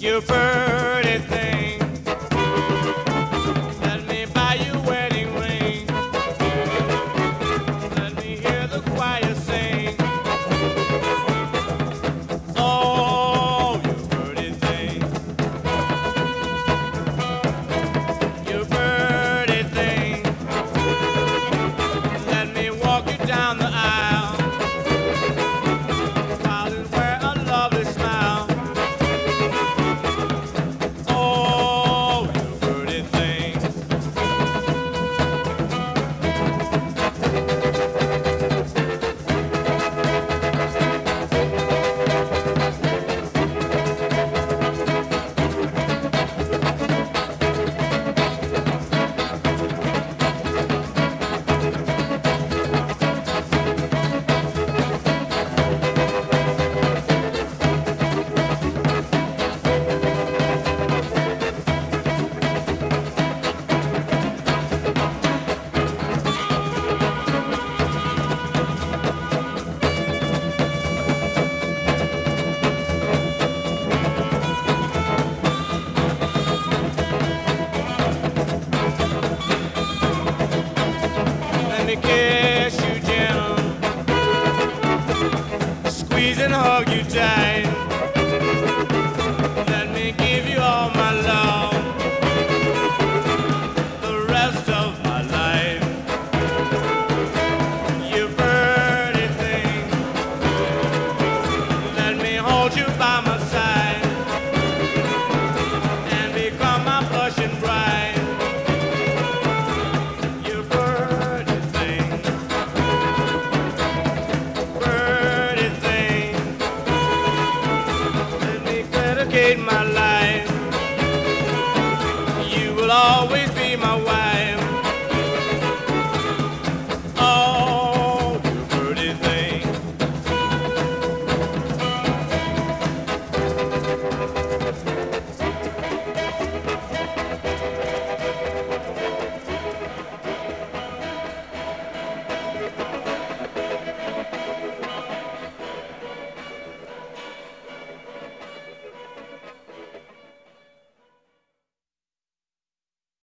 You burn. Squeeze and hug you tight. always be my wife.